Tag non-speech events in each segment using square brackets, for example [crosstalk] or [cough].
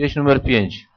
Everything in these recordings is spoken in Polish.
Pieśń numer 5.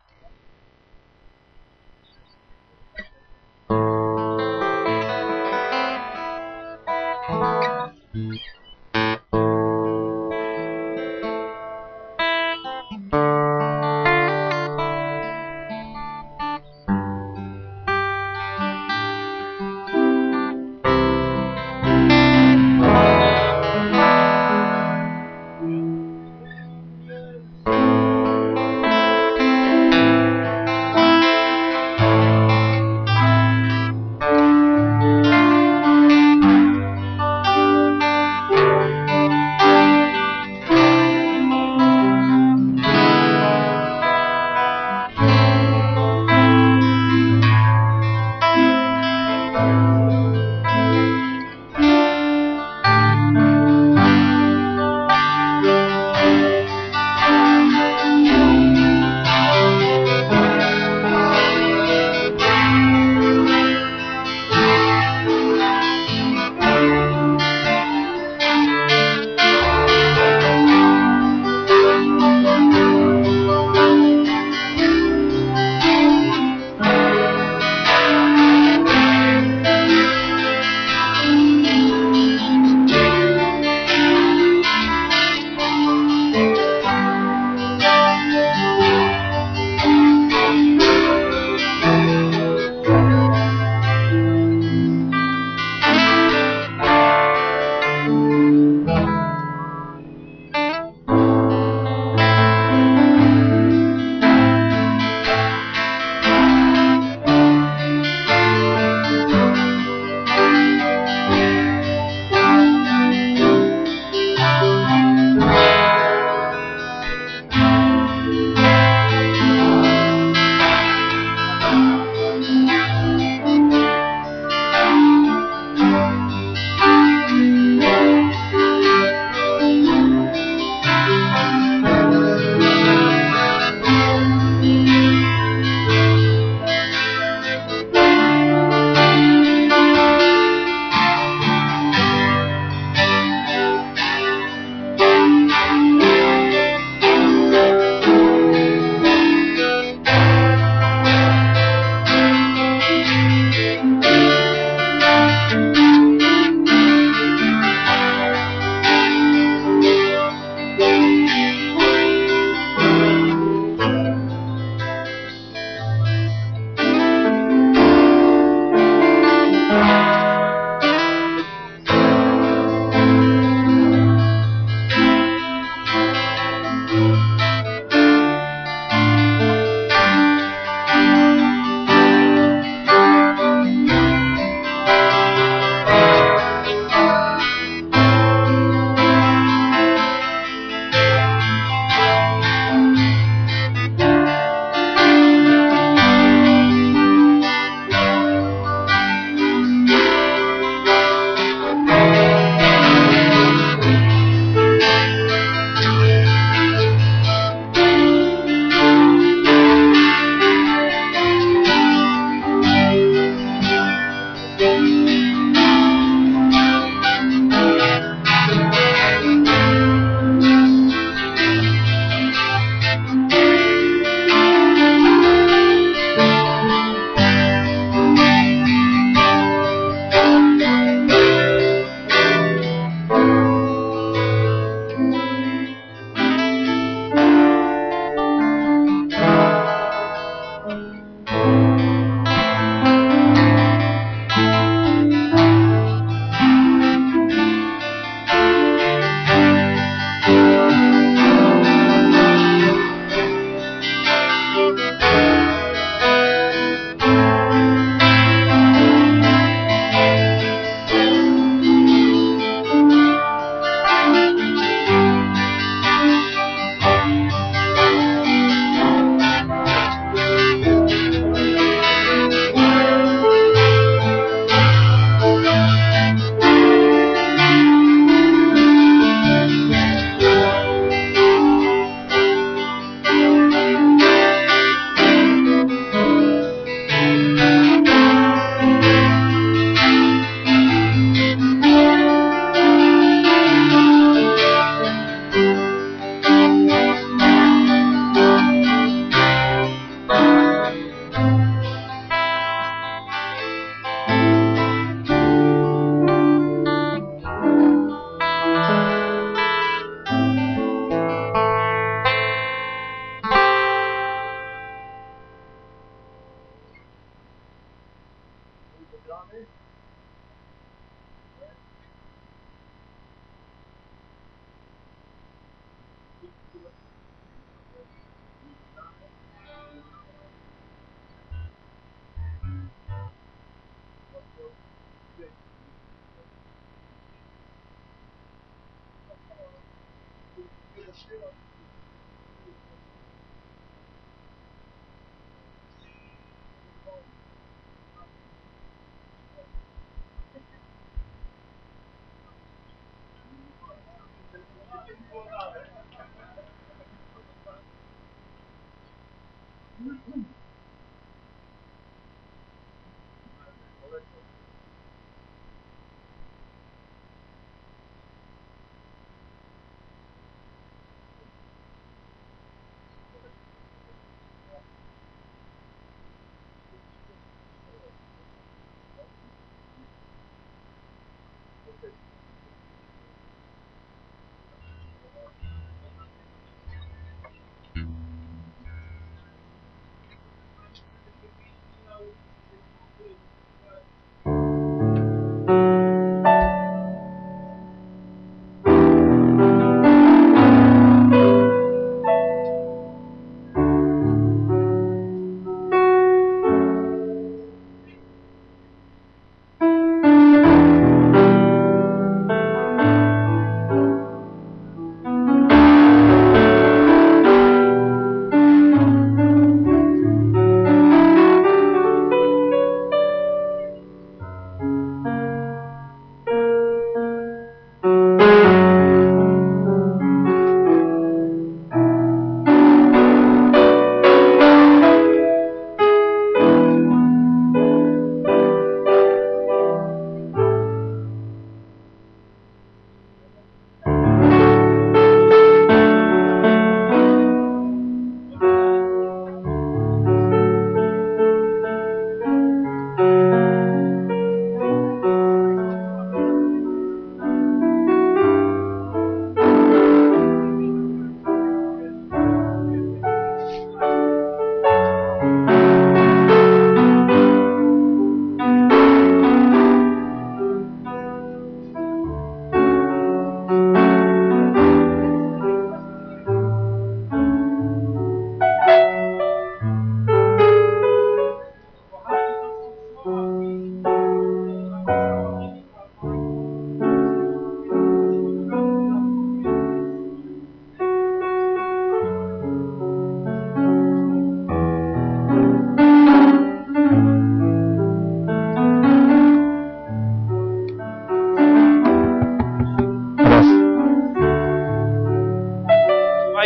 true.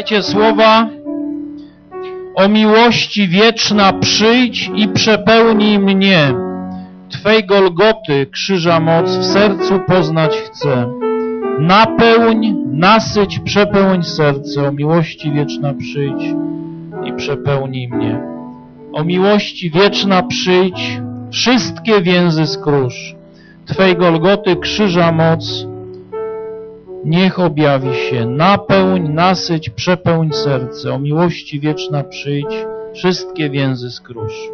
Słuchajcie słowa o miłości wieczna przyjdź i przepełnij mnie. Twej Golgoty krzyża moc w sercu poznać chcę. Napełń, nasyć, przepełń serce. O miłości wieczna przyjdź i przepełnij mnie. O miłości wieczna przyjdź, wszystkie więzy skrusz. Twej Golgoty krzyża moc Niech objawi się, napełń, nasyć, przepełń serce, o miłości wieczna przyjdź, wszystkie więzy skrusz.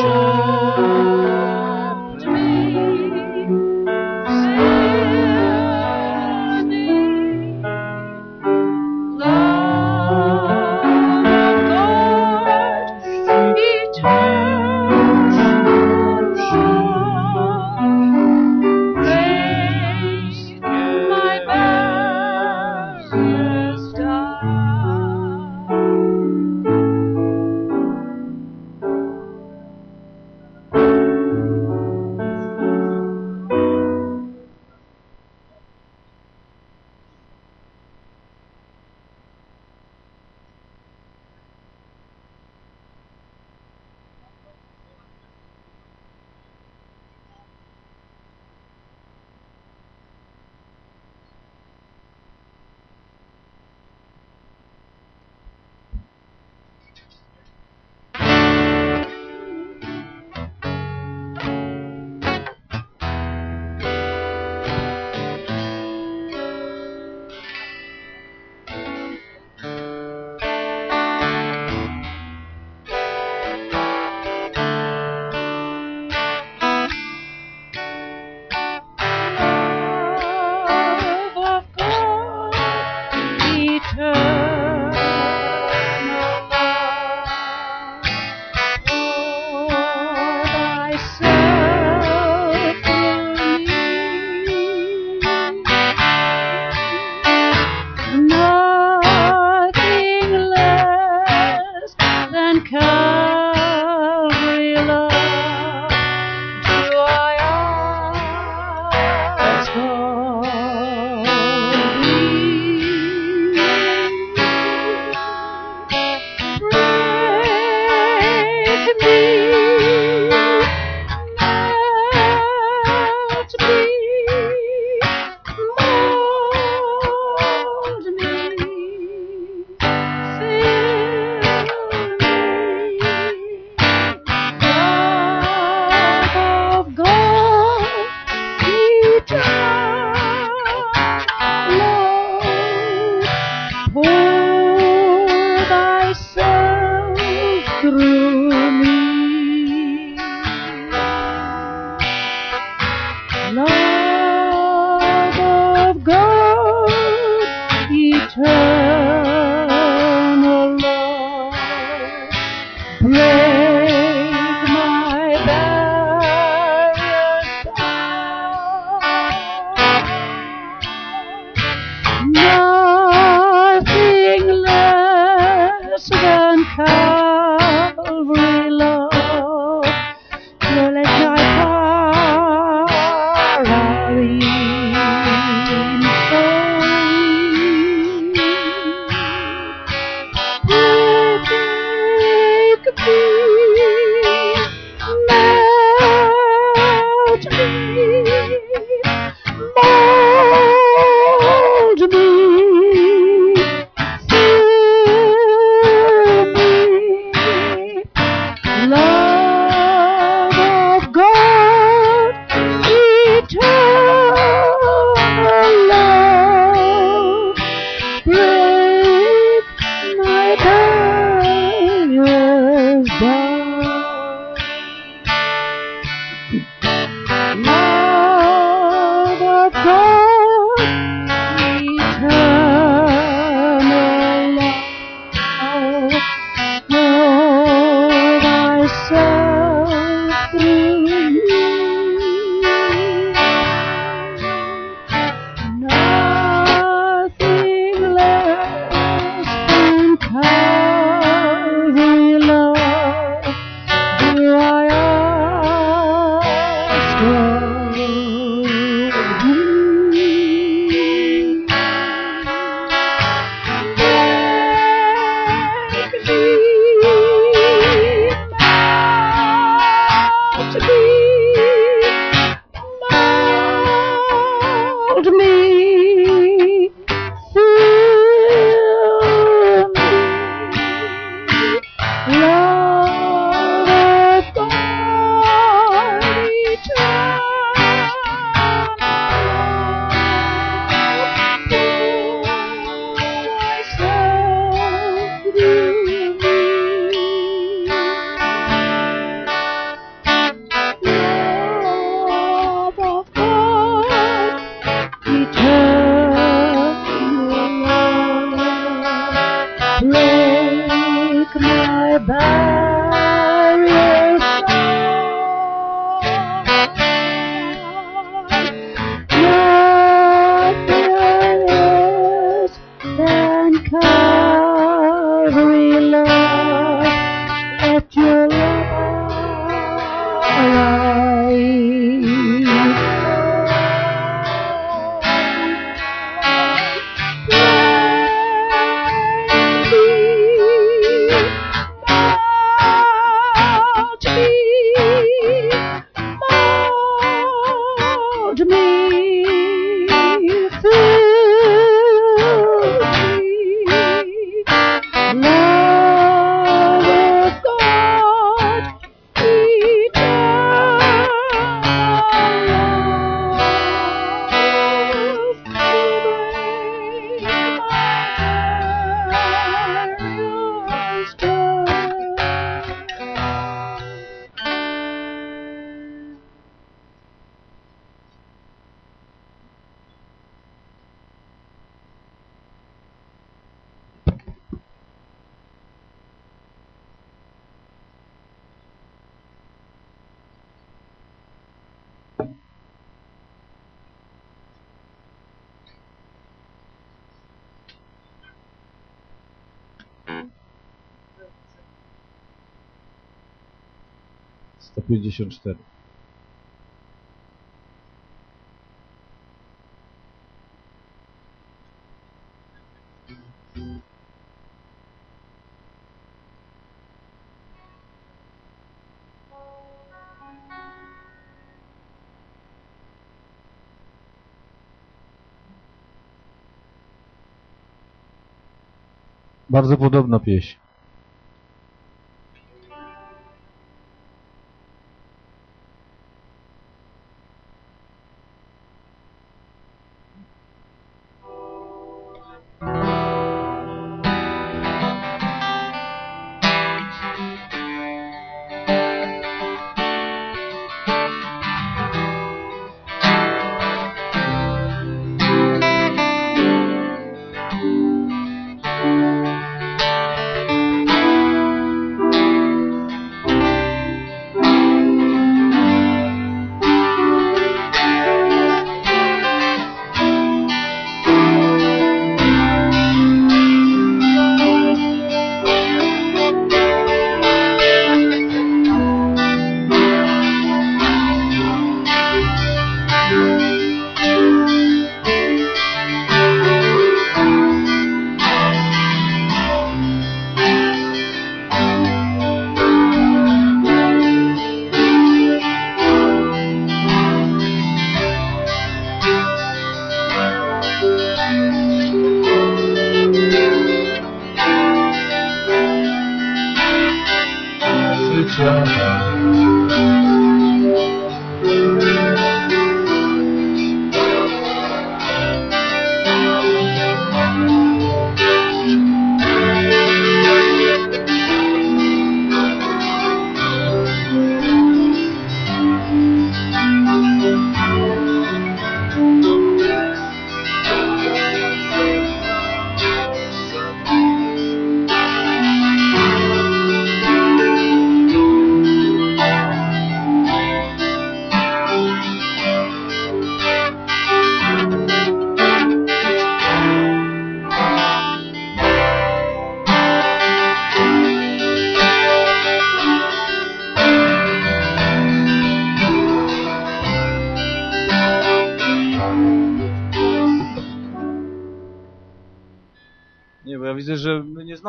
show. Oh. Pięćdziesiąt. Bardzo podobna pieśń.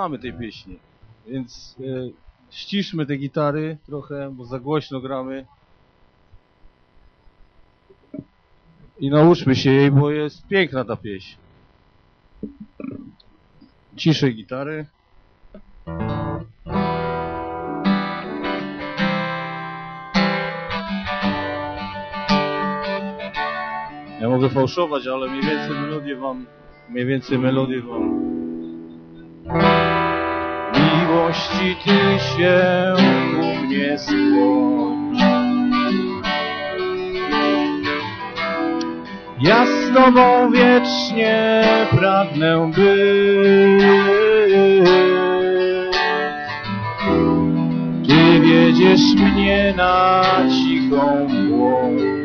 Znamy tej pieśni, więc e, ściszmy te gitary trochę, bo za głośno gramy. I nauczmy się jej, bo jest piękna ta pieśń. Ciszej gitary. Ja mogę fałszować, ale mniej więcej melodię wam, mniej więcej melodię wam. Miłości Ty się u mnie skłoń. Ja z Tobą wiecznie pragnę być. Ty wiedziesz mnie na cichą błoń.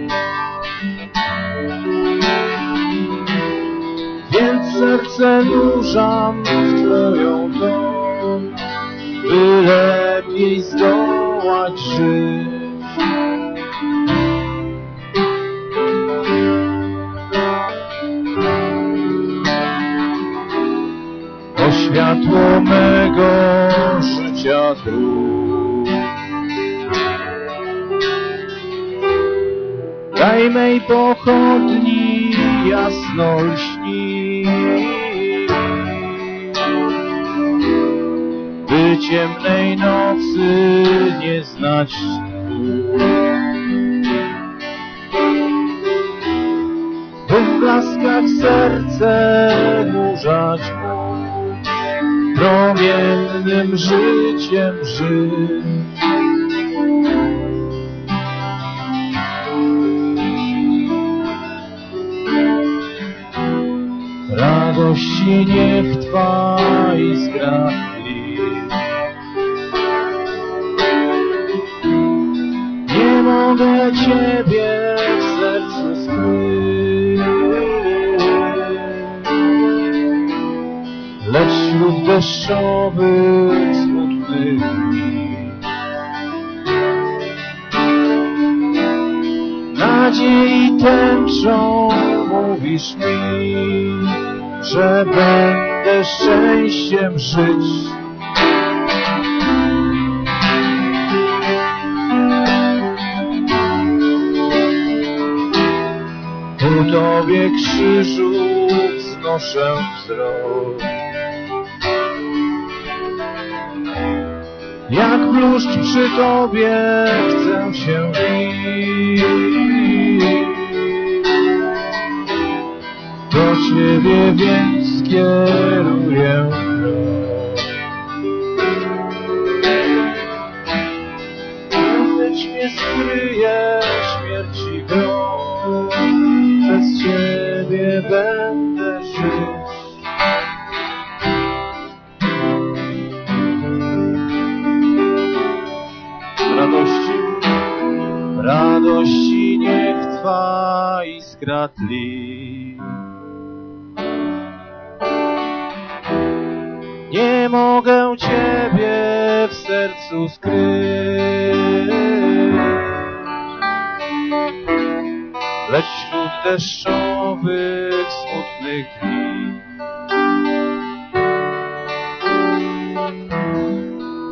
Serce nurzam w Twoją dłoń, by lepiej zdołać żyć. O światło mego życia dróg. Daj mej pochodni jasno by ciemnej nocy nie znać. By w blaskach serce burzać mógł, promiennym życiem żyć. Radości niech trwa iskra tli. Nie mogę Ciebie w sercu skryć, lecz wśród deszczowych, smutnych dni nadziei tęczą mówisz mi, że będę szczęściem żyć. Ku Tobie krzyżu wznoszę wzrok. Jak bluszcz przy Tobie chcę się bić. Ciebie więc kieruję. Lecz mnie skryje śmierci grot, przez Ciebie będę żyć. radości. Radości niech trwa iskra tli. Mogę Ciebie w sercu skryć, lecz wśród deszczowych, smutnych dni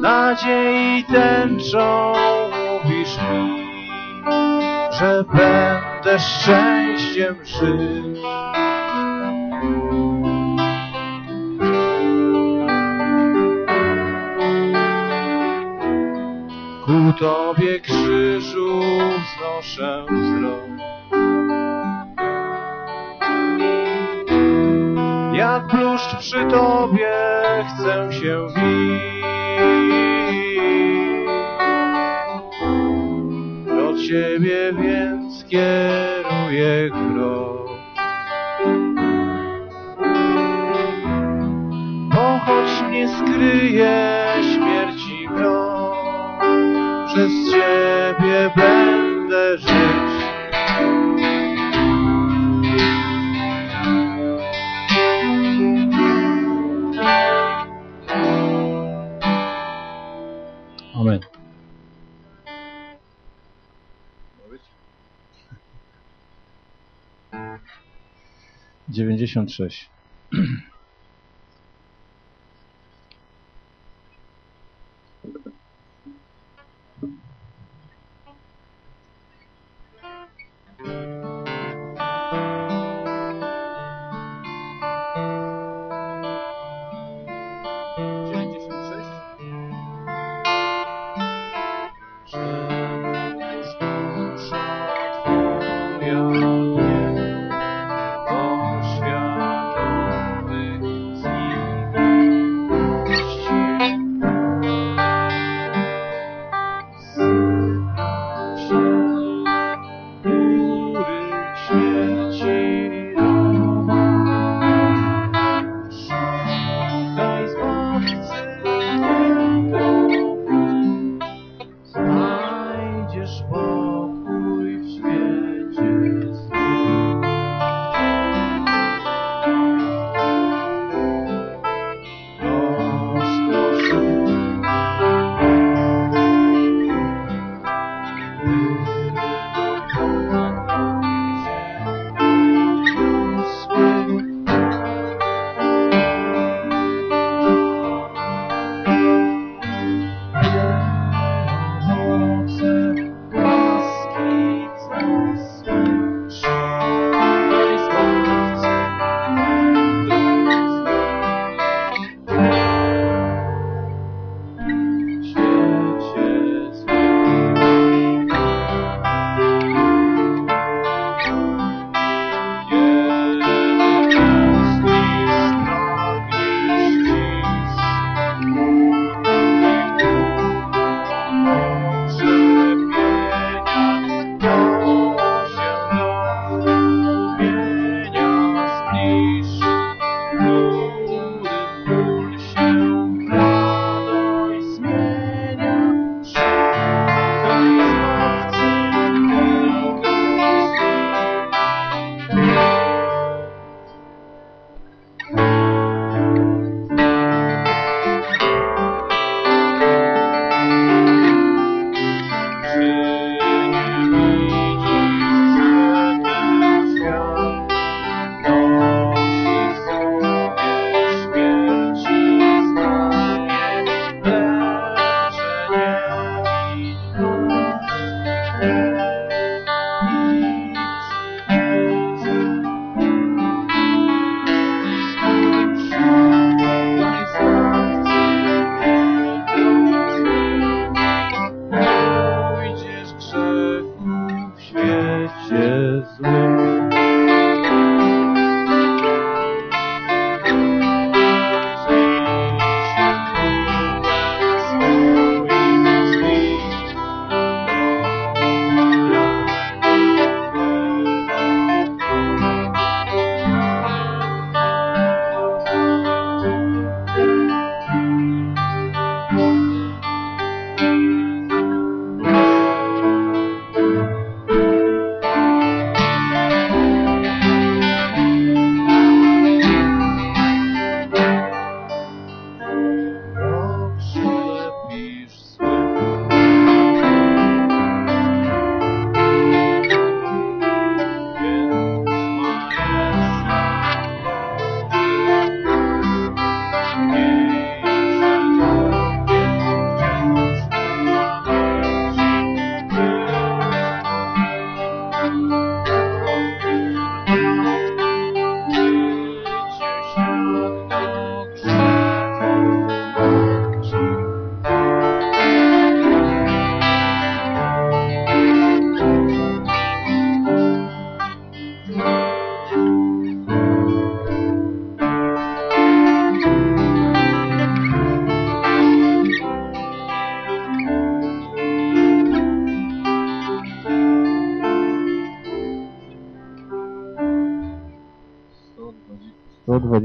nadziei tęczą mówisz mi, że będę szczęściem żyć. Tobie krzyżu wznoszę wzrok. Jak bluszcz przy Tobie chcę się bić. Do Ciebie więc kieruję krok. Bo choć mnie skryje Ciebie będę żyć. Amen. Dziewięćdziesiąt sześć. [clears throat]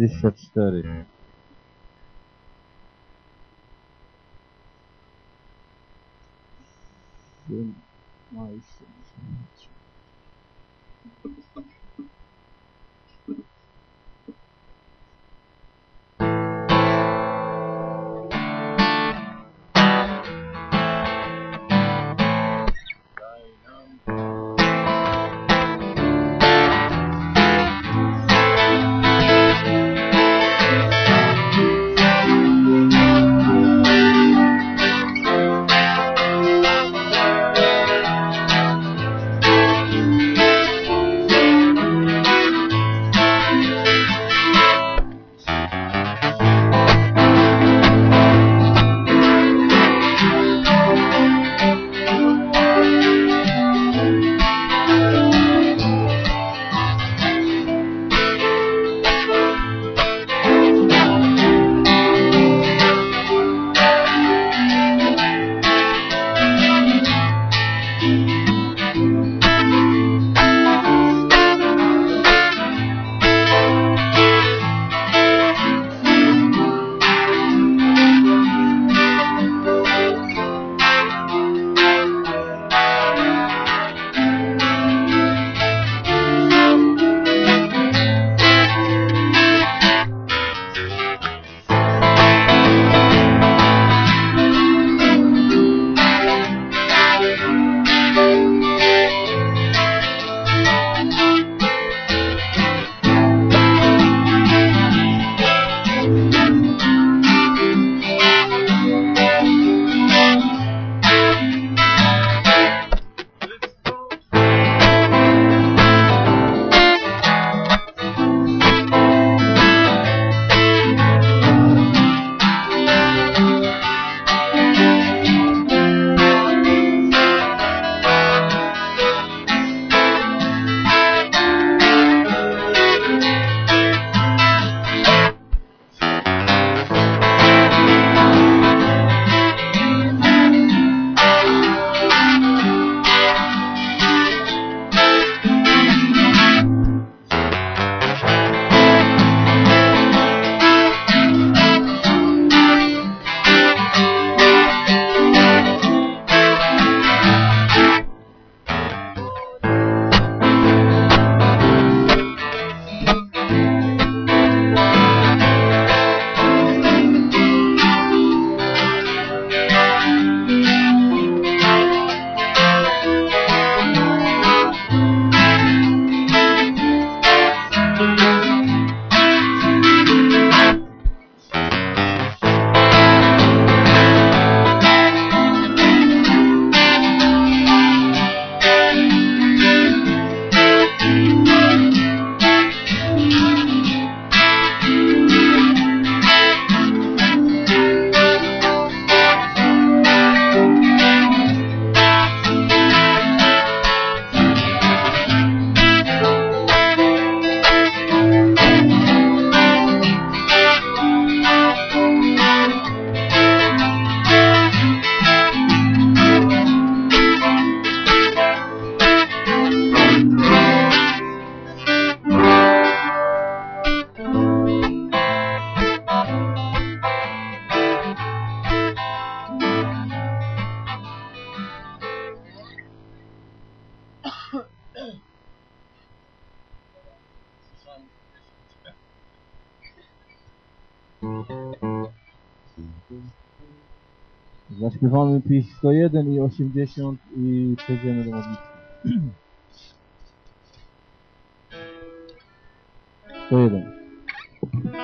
24 Nice. Zaśpiewamy pieśń 101 i 80 i przejdziemy do modlitwy. [clears throat] 101. Osiemdziesiąt.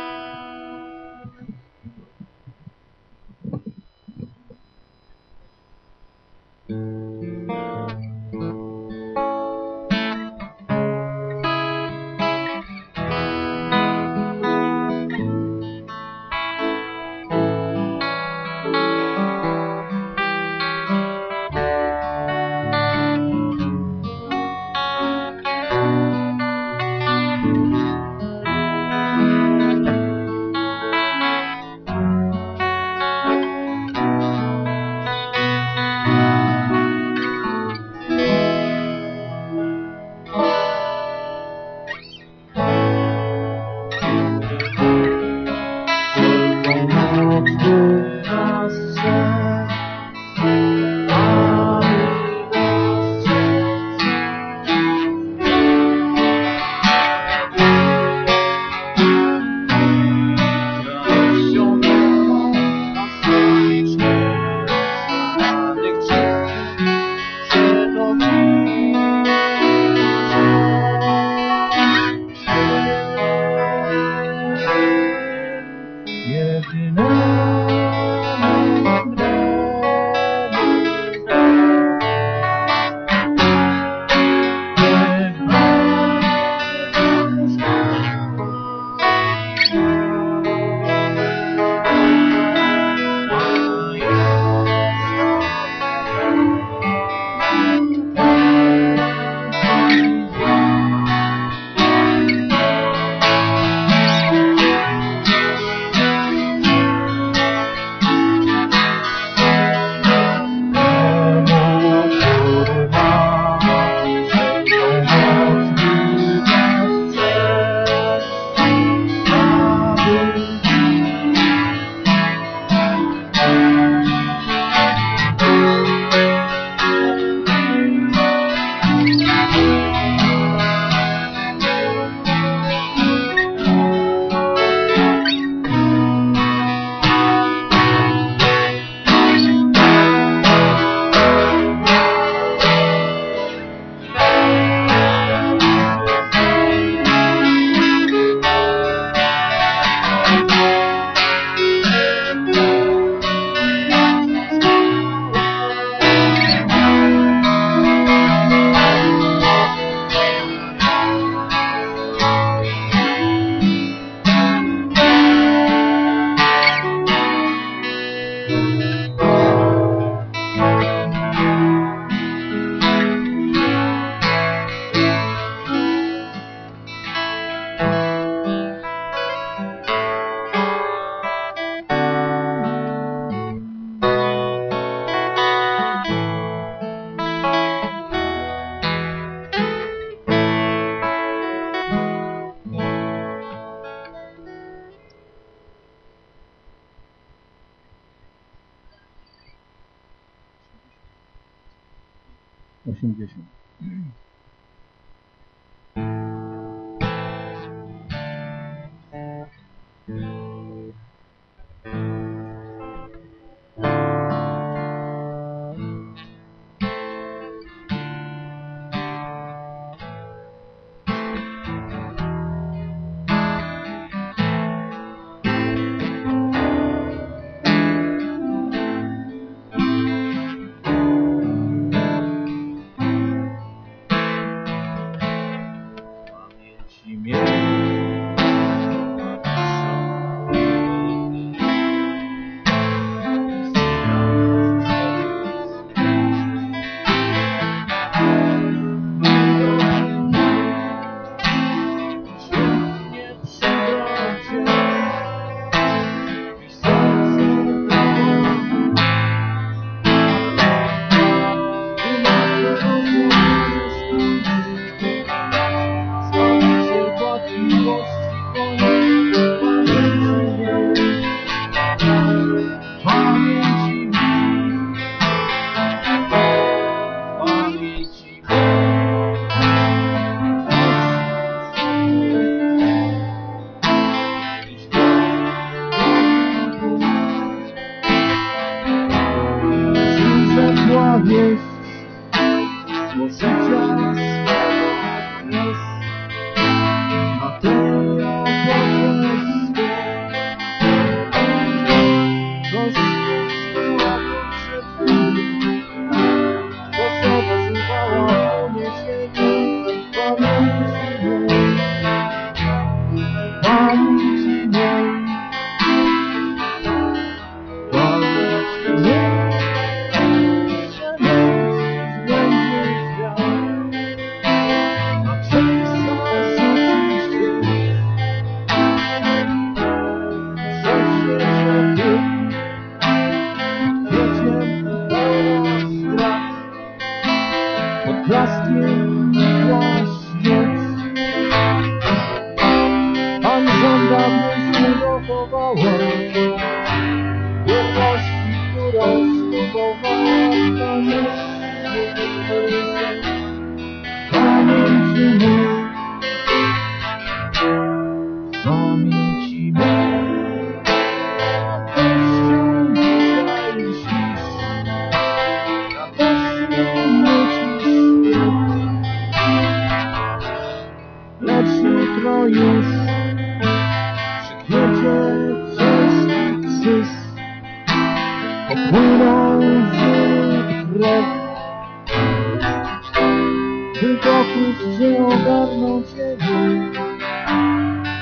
Już się ogarnął ciebie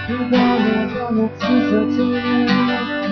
Wydane panu przyrzeczenie Pamięć